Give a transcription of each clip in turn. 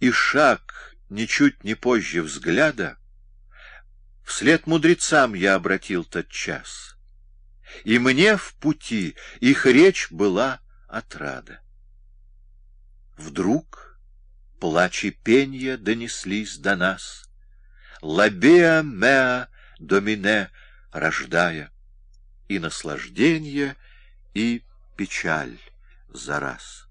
и шаг ничуть не позже взгляда, вслед мудрецам я обратил тот час, и мне в пути их речь была отрада. Вдруг плач и пенье донеслись до нас, лабеа меа домине рождая, и наслаждение, и печаль за раз.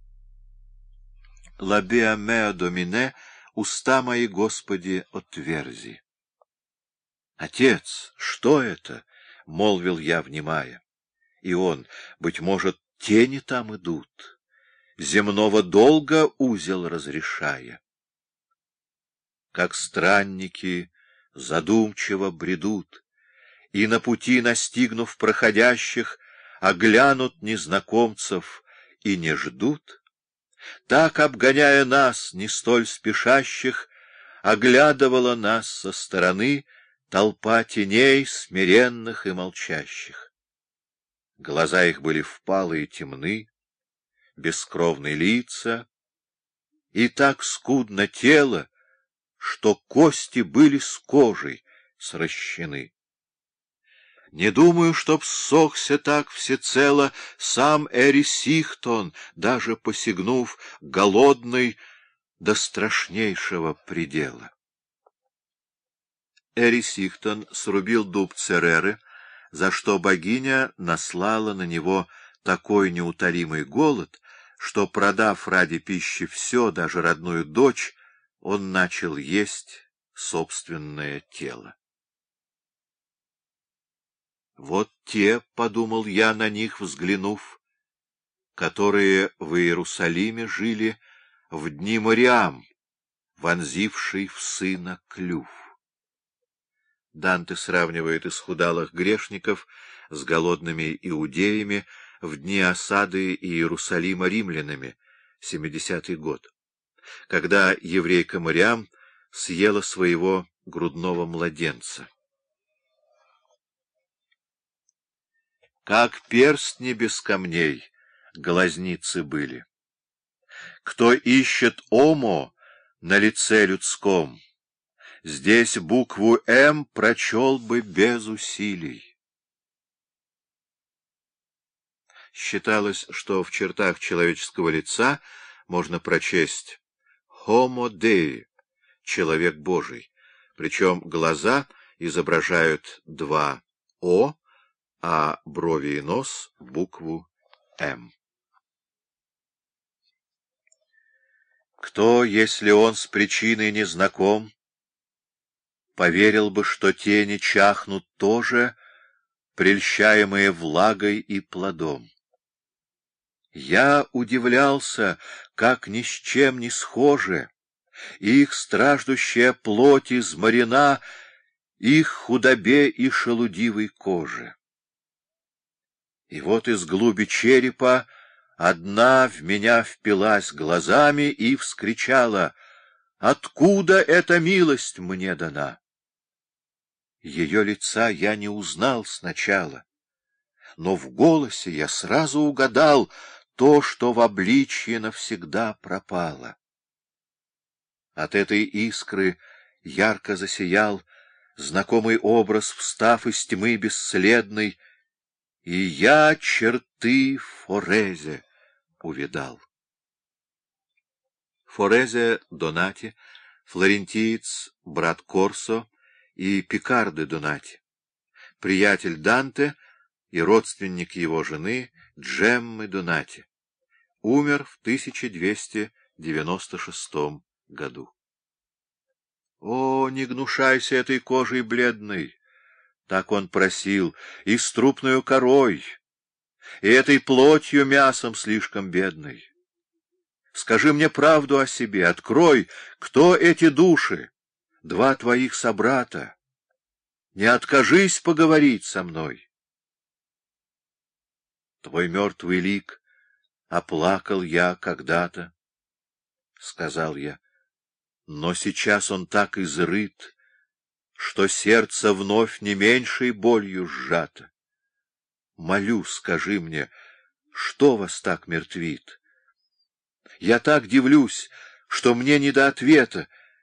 Лабеа меа домине уста мои, Господи, отверзи. Отец, что это? — молвил я, внимая. И он, быть может, тени там идут, земного долга узел разрешая. Как странники задумчиво бредут, и на пути, настигнув проходящих, оглянут незнакомцев и не ждут, так, обгоняя нас, не столь спешащих, оглядывала нас со стороны толпа теней, смиренных и молчащих. Глаза их были впалые и темны, бескровные лица, и так скудно тело, что кости были с кожей сращены. Не думаю, чтоб ссохся так всецело сам Эрисихтон, даже посягнув голодный до страшнейшего предела. Эрисихтон срубил дуб Цереры, за что богиня наслала на него такой неутолимый голод, что, продав ради пищи все, даже родную дочь, он начал есть собственное тело. Вот те, — подумал я на них, взглянув, — которые в Иерусалиме жили в дни Мариам, вонзивший в сына клюв. Данте сравнивает исхудалых грешников с голодными иудеями в дни осады Иерусалима римлянами, 70-й год, когда еврейка Мариам съела своего грудного младенца. Как перстни без камней глазницы были. Кто ищет омо на лице людском, здесь букву «М» прочел бы без усилий. Считалось, что в чертах человеческого лица можно прочесть «Homo Dei» — «Человек Божий», причем глаза изображают два «О», а брови и нос — букву «М». Кто, если он с причиной не знаком, поверил бы, что тени чахнут тоже, прельщаемые влагой и плодом? Я удивлялся, как ни с чем не схожи, их страждущая плоть изморена, их худобе и шелудивой коже. И вот из глуби черепа одна в меня впилась глазами и вскричала «Откуда эта милость мне дана?» Ее лица я не узнал сначала, но в голосе я сразу угадал то, что в обличье навсегда пропало. От этой искры ярко засиял знакомый образ, встав из тьмы бесследной, и я черты Форезе увидал. Форезе Донати, флорентиец, брат Корсо и Пикарды Донати, приятель Данте и родственник его жены Джеммы Донати, умер в 1296 году. О, не гнушайся этой кожей бледной! Так он просил, и с трупною корой, и этой плотью мясом слишком бедной. Скажи мне правду о себе, открой, кто эти души, два твоих собрата. Не откажись поговорить со мной. Твой мертвый лик оплакал я когда-то, — сказал я, — но сейчас он так изрыт, что сердце вновь не меньшей болью сжато. Молю, скажи мне, что вас так мертвит? Я так дивлюсь, что мне не до ответа,